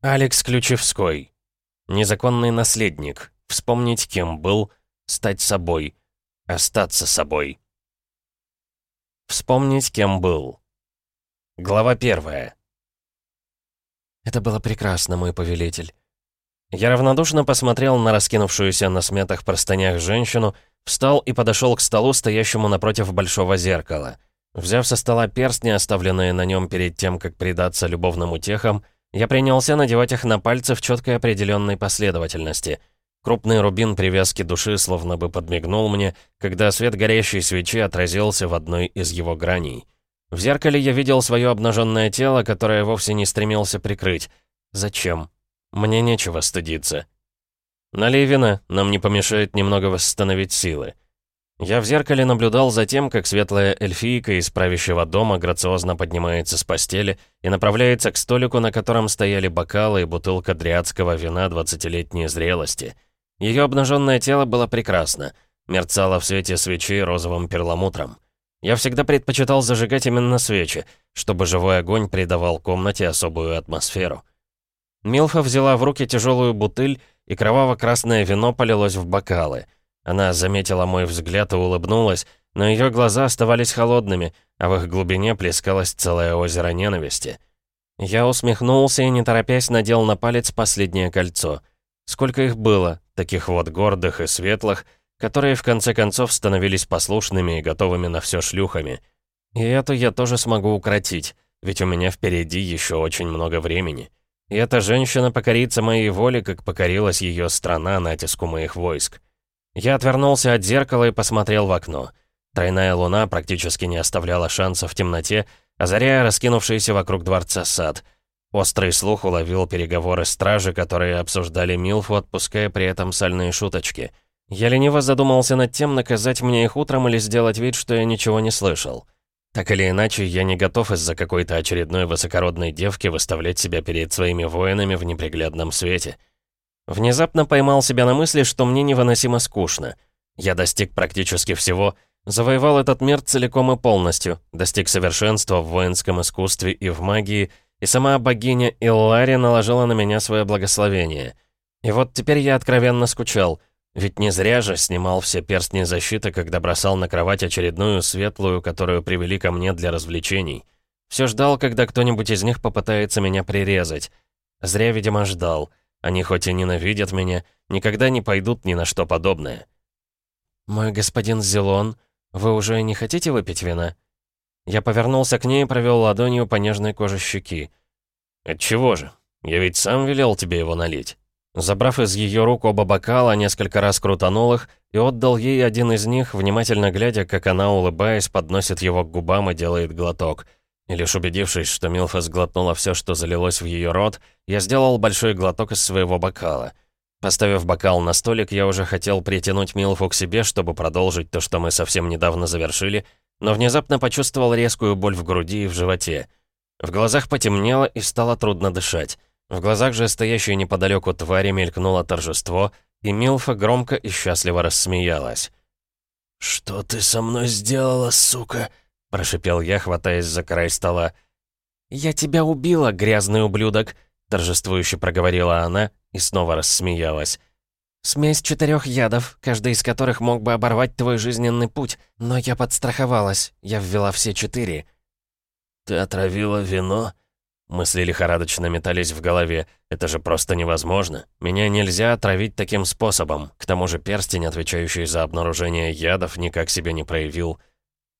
Алекс Ключевской. Незаконный наследник. Вспомнить, кем был. Стать собой. Остаться собой. Вспомнить, кем был. Глава первая. Это было прекрасно, мой повелитель. Я равнодушно посмотрел на раскинувшуюся на смятых простынях женщину, встал и подошел к столу, стоящему напротив большого зеркала. Взяв со стола перстни, оставленные на нем перед тем, как предаться любовным утехам, я принялся надевать их на пальцы в четкой определенной последовательности. Крупный рубин привязки души словно бы подмигнул мне, когда свет горящей свечи отразился в одной из его граней. В зеркале я видел свое обнаженное тело, которое вовсе не стремился прикрыть. Зачем? Мне нечего стыдиться. Налей вина, нам не помешает немного восстановить силы. Я в зеркале наблюдал за тем, как светлая эльфийка из правящего дома грациозно поднимается с постели и направляется к столику, на котором стояли бокалы и бутылка дриадского вина двадцатилетней зрелости. Ее обнаженное тело было прекрасно, мерцало в свете свечей розовым перламутром. Я всегда предпочитал зажигать именно свечи, чтобы живой огонь придавал комнате особую атмосферу. Милфа взяла в руки тяжелую бутыль, и кроваво-красное вино полилось в бокалы — она заметила мой взгляд и улыбнулась, но ее глаза оставались холодными, а в их глубине плескалось целое озеро ненависти. Я усмехнулся и, не торопясь, надел на палец последнее кольцо. Сколько их было, таких вот гордых и светлых, которые в конце концов становились послушными и готовыми на все шлюхами. И эту я тоже смогу укротить, ведь у меня впереди еще очень много времени. И эта женщина покорится моей воле, как покорилась ее страна натиску моих войск. Я отвернулся от зеркала и посмотрел в окно. Тройная луна практически не оставляла шанса в темноте, озаряя раскинувшийся вокруг дворца сад. Острый слух уловил переговоры стражи, которые обсуждали Милфу, отпуская при этом сальные шуточки. Я лениво задумался над тем, наказать мне их утром или сделать вид, что я ничего не слышал. Так или иначе, я не готов из-за какой-то очередной высокородной девки выставлять себя перед своими воинами в неприглядном свете. Внезапно поймал себя на мысли, что мне невыносимо скучно. Я достиг практически всего, завоевал этот мир целиком и полностью, достиг совершенства в воинском искусстве и в магии, и сама богиня Иллари наложила на меня свое благословение. И вот теперь я откровенно скучал, ведь не зря же снимал все перстни защиты, когда бросал на кровать очередную светлую, которую привели ко мне для развлечений. Все ждал, когда кто-нибудь из них попытается меня прирезать. Зря, видимо, ждал. Они хоть и ненавидят меня, никогда не пойдут ни на что подобное. «Мой господин Зелон, вы уже не хотите выпить вина?» Я повернулся к ней и провел ладонью по нежной коже щеки. «Отчего же? Я ведь сам велел тебе его налить». Забрав из ее рук оба бокала, несколько раз крутанул их и отдал ей один из них, внимательно глядя, как она, улыбаясь, подносит его к губам и делает глоток — и лишь убедившись, что Милфа сглотнула все, что залилось в ее рот, я сделал большой глоток из своего бокала. Поставив бокал на столик, я уже хотел притянуть Милфу к себе, чтобы продолжить то, что мы совсем недавно завершили, но внезапно почувствовал резкую боль в груди и в животе. В глазах потемнело и стало трудно дышать. В глазах же стоящей неподалеку твари мелькнуло торжество, и Милфа громко и счастливо рассмеялась. «Что ты со мной сделала, сука?» — прошипел я, хватаясь за край стола. «Я тебя убила, грязный ублюдок!» — торжествующе проговорила она и снова рассмеялась. «Смесь четырех ядов, каждый из которых мог бы оборвать твой жизненный путь, но я подстраховалась, я ввела все четыре». «Ты отравила вино?» Мысли лихорадочно метались в голове. «Это же просто невозможно. Меня нельзя отравить таким способом. К тому же перстень, отвечающий за обнаружение ядов, никак себя не проявил.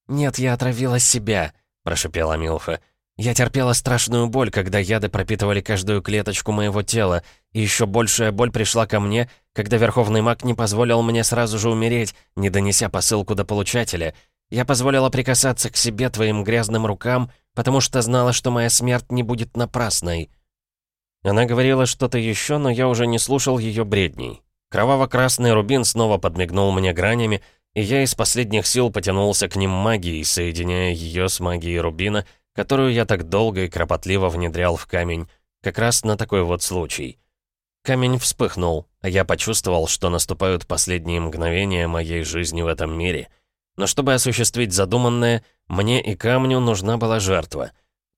«Нет, я отравила себя», — прошипела Милфа. «Я терпела страшную боль, когда яды пропитывали каждую клеточку моего тела, и еще большая боль пришла ко мне, когда Верховный Маг не позволил мне сразу же умереть, не донеся посылку до получателя. Я позволила прикасаться к себе твоим грязным рукам, потому что знала, что моя смерть не будет напрасной». Она говорила что-то еще, но я уже не слушал ее бредней. Кроваво-красный рубин снова подмигнул мне гранями, и я из последних сил потянулся к ним магией, соединяя ее с магией Рубина, которую я так долго и кропотливо внедрял в камень, как раз на такой вот случай. Камень вспыхнул, а я почувствовал, что наступают последние мгновения моей жизни в этом мире. Но чтобы осуществить задуманное, мне и камню нужна была жертва.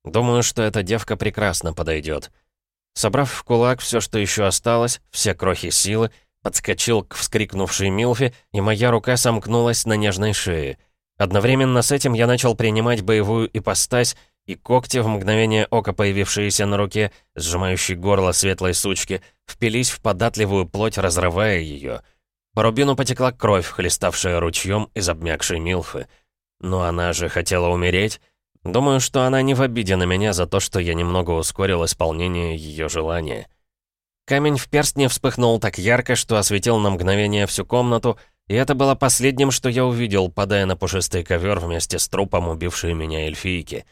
Думаю, что эта девка прекрасно подойдет. Собрав в кулак все, что еще осталось, все крохи силы, подскочил к вскрикнувшей Милфе, и моя рука сомкнулась на нежной шее. Одновременно с этим я начал принимать боевую ипостась, и когти, в мгновение ока появившиеся на руке, сжимающие горло светлой сучки, впились в податливую плоть, разрывая ее. По рубину потекла кровь, хлеставшая ручьем из обмякшей Милфы. Но она же хотела умереть. Думаю, что она не в обиде на меня за то, что я немного ускорил исполнение ее желания. Камень в перстне вспыхнул так ярко, что осветил на мгновение всю комнату, и это было последним, что я увидел, падая на пушистый ковер вместе с трупом убившей меня эльфийки.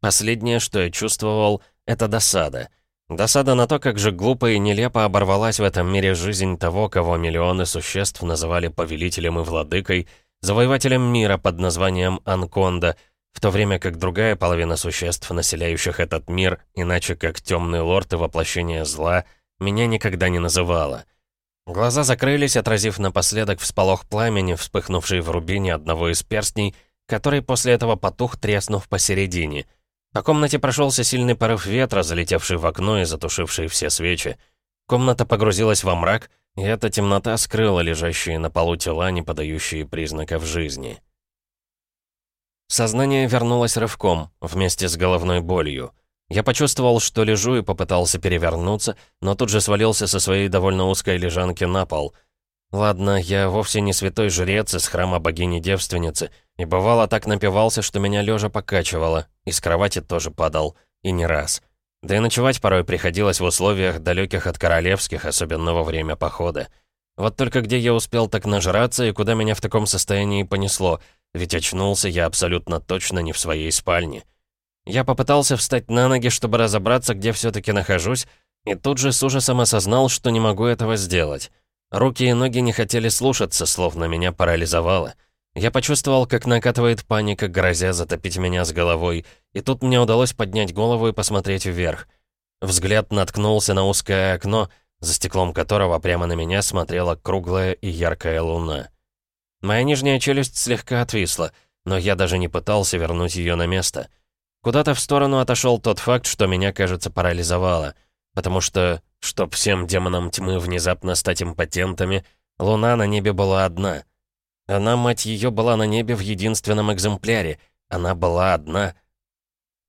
Последнее, что я чувствовал, — это досада. Досада на то, как же глупо и нелепо оборвалась в этом мире жизнь того, кого миллионы существ называли повелителем и владыкой, завоевателем мира под названием Анконда, в то время как другая половина существ, населяющих этот мир, иначе как темный лорд и воплощение зла, меня никогда не называла. Глаза закрылись, отразив напоследок всполох пламени, вспыхнувший в рубине одного из перстней, который после этого потух, треснув посередине. По комнате прошелся сильный порыв ветра, залетевший в окно и затушивший все свечи. Комната погрузилась во мрак, и эта темнота скрыла лежащие на полу тела, не подающие признаков жизни. Сознание вернулось рывком, вместе с головной болью. Я почувствовал, что лежу и попытался перевернуться, но тут же свалился со своей довольно узкой лежанки на пол. Ладно, я вовсе не святой жрец из храма богини-девственницы, и бывало так напивался, что меня лежа покачивало, и с кровати тоже падал, и не раз. Да и ночевать порой приходилось в условиях, далеких от королевских, особенно во время похода. Вот только где я успел так нажраться и куда меня в таком состоянии понесло — ведь очнулся я абсолютно точно не в своей спальне. Я попытался встать на ноги, чтобы разобраться, где все-таки нахожусь, и тут же с ужасом осознал, что не могу этого сделать. Руки и ноги не хотели слушаться, словно меня парализовало. Я почувствовал, как накатывает паника, грозя затопить меня с головой, и тут мне удалось поднять голову и посмотреть вверх. Взгляд наткнулся на узкое окно, за стеклом которого прямо на меня смотрела круглая и яркая луна. Моя нижняя челюсть слегка отвисла, но я даже не пытался вернуть ее на место. Куда-то в сторону отошел тот факт, что меня, кажется, парализовало. Потому что, чтоб всем демонам тьмы внезапно стать импотентами, луна на небе была одна. Она, мать ее, была на небе в единственном экземпляре. Она была одна.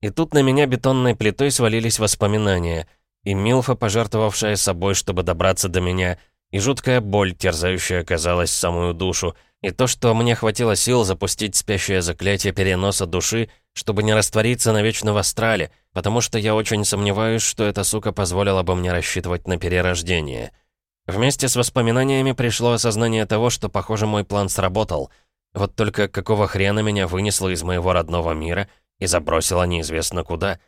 И тут на меня бетонной плитой свалились воспоминания. И Милфа, пожертвовавшая собой, чтобы добраться до меня, и жуткая боль, терзающая, казалось, самую душу — и то, что мне хватило сил запустить спящее заклятие переноса души, чтобы не раствориться навечно в астрале, потому что я очень сомневаюсь, что эта сука позволила бы мне рассчитывать на перерождение. Вместе с воспоминаниями пришло осознание того, что, похоже, мой план сработал. Вот только какого хрена меня вынесло из моего родного мира и забросило неизвестно куда.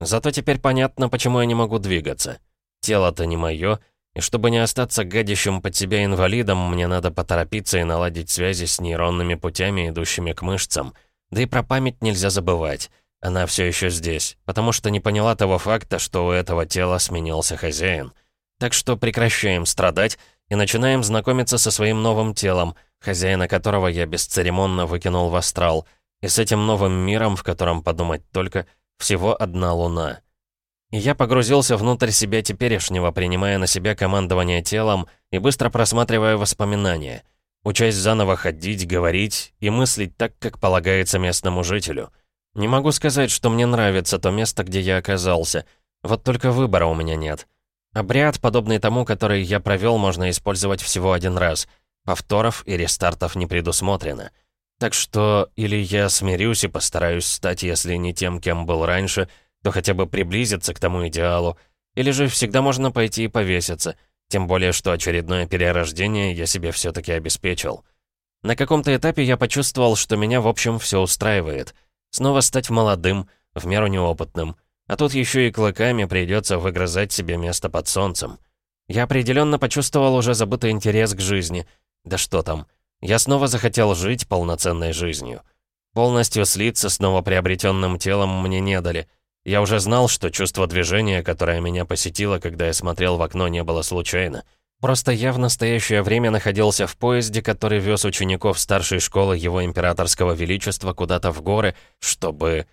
Зато теперь понятно, почему я не могу двигаться. Тело-то не мое, и чтобы не остаться гадящим под себя инвалидом, мне надо поторопиться и наладить связи с нейронными путями, идущими к мышцам. Да и про память нельзя забывать. Она все еще здесь, потому что не поняла того факта, что у этого тела сменился хозяин. Так что прекращаем страдать и начинаем знакомиться со своим новым телом, хозяина которого я бесцеремонно выкинул в астрал, и с этим новым миром, в котором подумать только, всего одна луна — и я погрузился внутрь себя теперешнего, принимая на себя командование телом и быстро просматривая воспоминания. Учась заново ходить, говорить и мыслить так, как полагается местному жителю. Не могу сказать, что мне нравится то место, где я оказался. Вот только выбора у меня нет. Обряд, подобный тому, который я провел, можно использовать всего один раз. Повторов и рестартов не предусмотрено. Так что или я смирюсь и постараюсь стать, если не тем, кем был раньше, то хотя бы приблизиться к тому идеалу, или же всегда можно пойти и повеситься, тем более что очередное перерождение я себе все-таки обеспечил. На каком-то этапе я почувствовал, что меня в общем все устраивает. Снова стать молодым, в меру неопытным. А тут еще и клыками придется выгрызать себе место под солнцем. Я определенно почувствовал уже забытый интерес к жизни. Да что там. Я снова захотел жить полноценной жизнью. Полностью слиться с новоприобретенным телом мне не дали — я уже знал, что чувство движения, которое меня посетило, когда я смотрел в окно, не было случайно. Просто я в настоящее время находился в поезде, который вез учеников старшей школы его императорского величества куда-то в горы, чтобы...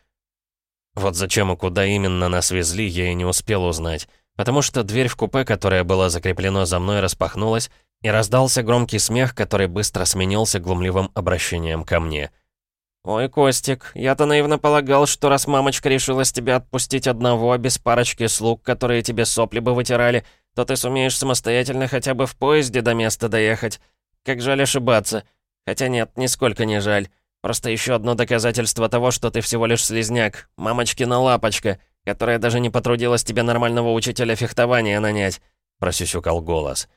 Вот зачем и куда именно нас везли, я и не успел узнать. потому что дверь в купе, которая была закреплена за мной, распахнулась, и раздался громкий смех, который быстро сменился глумливым обращением ко мне. «Ой, Костик, я-то наивно полагал, что раз мамочка решилась тебя отпустить одного, без парочки слуг, которые тебе сопли бы вытирали, то ты сумеешь самостоятельно хотя бы в поезде до места доехать. Как жаль ошибаться. Хотя нет, нисколько не жаль. Просто еще одно доказательство того, что ты всего лишь слезняк, мамочкина лапочка, которая даже не потрудилась тебе нормального учителя фехтования нанять», — просюсюкал голос.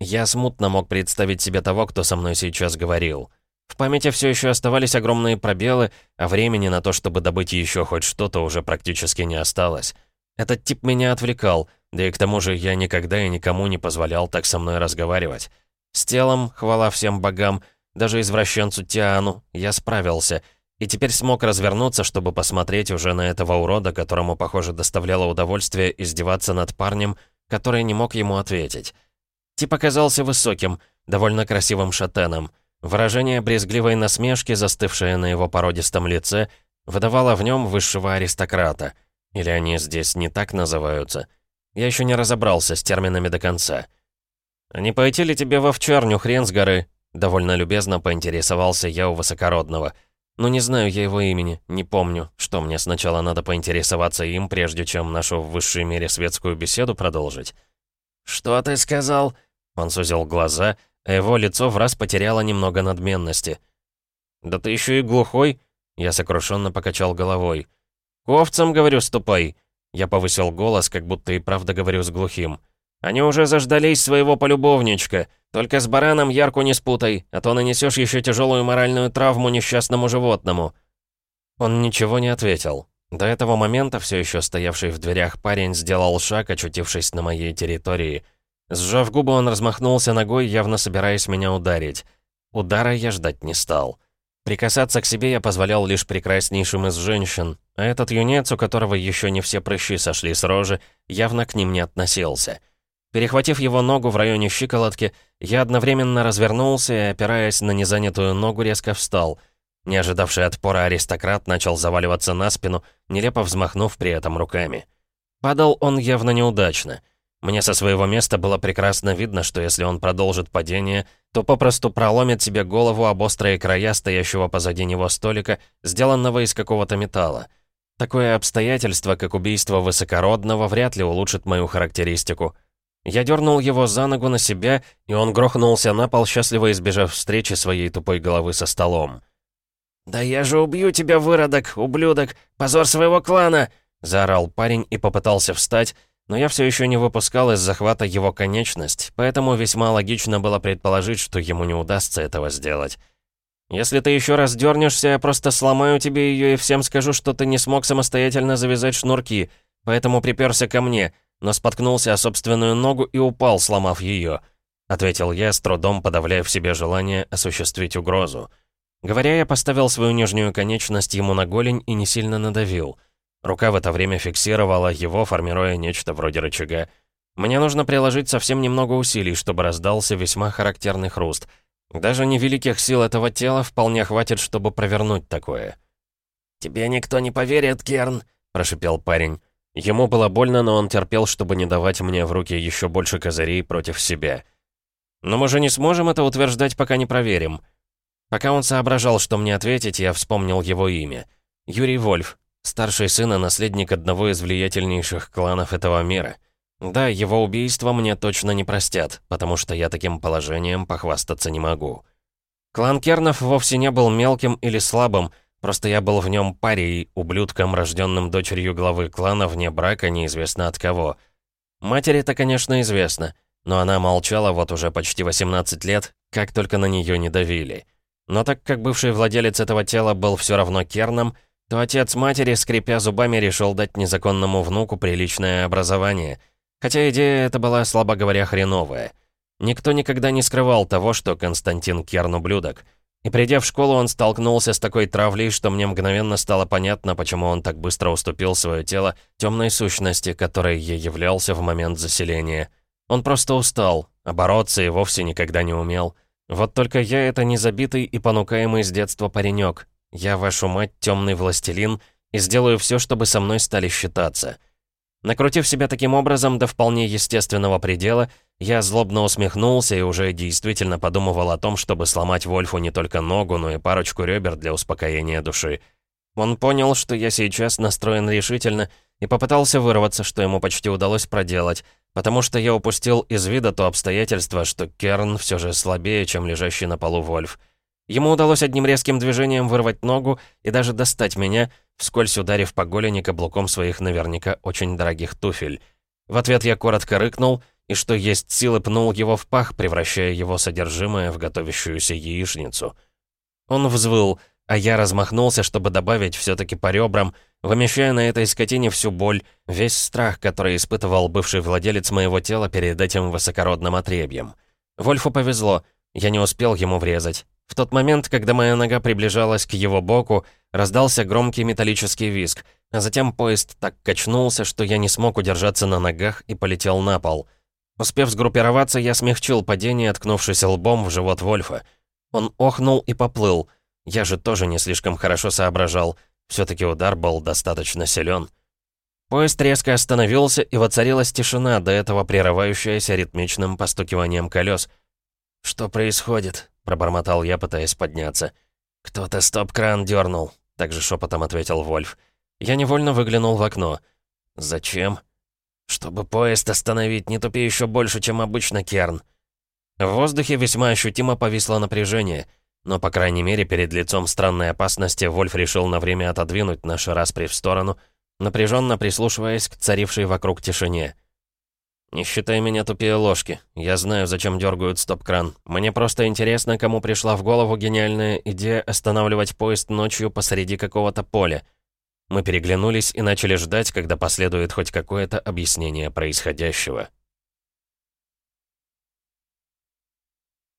Я смутно мог представить себе того, кто со мной сейчас говорил. В памяти все еще оставались огромные пробелы, а времени на то, чтобы добыть еще хоть что-то, уже практически не осталось. Этот тип меня отвлекал, да и к тому же я никогда и никому не позволял так со мной разговаривать. С телом, хвала всем богам, даже извращенцу Тиану, я справился, и теперь смог развернуться, чтобы посмотреть уже на этого урода, которому, похоже, доставляло удовольствие издеваться над парнем, который не мог ему ответить. Тип оказался высоким, довольно красивым шатеном. Выражение брезгливой насмешки, застывшее на его породистом лице, выдавало в нем высшего аристократа. Или они здесь не так называются? Я еще не разобрался с терминами до конца. «А не пойти ли тебе в овчарню, хрен с горы?» Довольно любезно поинтересовался я у высокородного. «Ну не знаю я его имени, не помню, что мне сначала надо поинтересоваться им, прежде чем нашу в высшей мере светскую беседу продолжить». «Что ты сказал?» Он сузил глаза, его лицо в раз потеряло немного надменности. «Да ты еще и глухой?» Я сокрушенно покачал головой. «К овцам, говорю, ступай!» Я повысил голос, как будто и правда говорю с глухим. «Они уже заждались своего полюбовничка. Только с бараном ярку не спутай, а то нанесешь еще тяжелую моральную травму несчастному животному». Он ничего не ответил. До этого момента все еще стоявший в дверях парень сделал шаг, очутившись на моей территории. Сжав губы, он размахнулся ногой, явно собираясь меня ударить. Удара я ждать не стал. Прикасаться к себе я позволял лишь прекраснейшим из женщин, а этот юнец, у которого еще не все прыщи сошли с рожи, явно к ним не относился. Перехватив его ногу в районе щиколотки, я одновременно развернулся и, опираясь на незанятую ногу, резко встал — не ожидавший отпора аристократ начал заваливаться на спину, нелепо взмахнув при этом руками. Падал он явно неудачно. Мне со своего места было прекрасно видно, что если он продолжит падение, то попросту проломит себе голову об острые края стоящего позади него столика, сделанного из какого-то металла. Такое обстоятельство, как убийство высокородного, вряд ли улучшит мою характеристику. Я дернул его за ногу на себя, и он грохнулся на пол, счастливо избежав встречи своей тупой головы со столом. «Да я же убью тебя, выродок, ублюдок! Позор своего клана!» Заорал парень и попытался встать, но я все еще не выпускал из захвата его конечность, поэтому весьма логично было предположить, что ему не удастся этого сделать. «Если ты еще раз дернешься, я просто сломаю тебе ее и всем скажу, что ты не смог самостоятельно завязать шнурки, поэтому приперся ко мне, но споткнулся о собственную ногу и упал, сломав ее», — ответил я, с трудом подавляя в себе желание осуществить угрозу. Говоря, я поставил свою нижнюю конечность ему на голень и не сильно надавил. Рука в это время фиксировала его, формируя нечто вроде рычага. Мне нужно приложить совсем немного усилий, чтобы раздался весьма характерный хруст. Даже невеликих сил этого тела вполне хватит, чтобы провернуть такое. «Тебе никто не поверит, Керн», — прошипел парень. Ему было больно, но он терпел, чтобы не давать мне в руки еще больше козырей против себя. «Но мы же не сможем это утверждать, пока не проверим», Пока он соображал, что мне ответить, я вспомнил его имя. Юрий Вольф, старший сын и наследник одного из влиятельнейших кланов этого мира. Да, его убийство мне точно не простят, потому что я таким положением похвастаться не могу. Клан Кернов вовсе не был мелким или слабым, просто я был в нем парей, ублюдком, рожденным дочерью главы клана вне брака неизвестно от кого. Матери это, конечно, известно, но она молчала вот уже почти 18 лет, как только на нее не давили. Но так как бывший владелец этого тела был все равно Керном, то отец матери, скрипя зубами, решил дать незаконному внуку приличное образование. Хотя идея эта была, слабо говоря, хреновая. Никто никогда не скрывал того, что Константин Керн ублюдок. И придя в школу, он столкнулся с такой травлей, что мне мгновенно стало понятно, почему он так быстро уступил свое тело темной сущности, которой я являлся в момент заселения. Он просто устал, а бороться и вовсе никогда не умел. Вот только я это не забитый и понукаемый с детства паренек. Я, вашу мать, темный властелин, и сделаю все, чтобы со мной стали считаться. Накрутив себя таким образом до вполне естественного предела, я злобно усмехнулся и уже действительно подумывал о том, чтобы сломать Вольфу не только ногу, но и парочку ребер для успокоения души. Он понял, что я сейчас настроен решительно, и попытался вырваться, что ему почти удалось проделать, потому что я упустил из вида то обстоятельство, что Керн все же слабее, чем лежащий на полу Вольф. Ему удалось одним резким движением вырвать ногу и даже достать меня, вскользь ударив по голени каблуком своих наверняка очень дорогих туфель. В ответ я коротко рыкнул и, что есть силы, пнул его в пах, превращая его содержимое в готовящуюся яичницу. Он взвыл, а я размахнулся, чтобы добавить все таки по ребрам, вымещая на этой скотине всю боль, весь страх, который испытывал бывший владелец моего тела перед этим высокородным отребьем. Вольфу повезло, я не успел ему врезать. В тот момент, когда моя нога приближалась к его боку, раздался громкий металлический визг, а затем поезд так качнулся, что я не смог удержаться на ногах и полетел на пол. Успев сгруппироваться, я смягчил падение, откнувшись лбом в живот Вольфа. Он охнул и поплыл. Я же тоже не слишком хорошо соображал. все таки удар был достаточно силен. Поезд резко остановился, и воцарилась тишина, до этого прерывающаяся ритмичным постукиванием колес. «Что происходит?» — пробормотал я, пытаясь подняться. «Кто-то стоп-кран дернул», — также шепотом ответил Вольф. Я невольно выглянул в окно. «Зачем?» «Чтобы поезд остановить, не тупи еще больше, чем обычно, Керн». В воздухе весьма ощутимо повисло напряжение, но, по крайней мере, перед лицом странной опасности Вольф решил на время отодвинуть наш распри в сторону, напряженно прислушиваясь к царившей вокруг тишине. «Не считай меня тупее ложки. Я знаю, зачем дергают стоп-кран. Мне просто интересно, кому пришла в голову гениальная идея останавливать поезд ночью посреди какого-то поля». Мы переглянулись и начали ждать, когда последует хоть какое-то объяснение происходящего.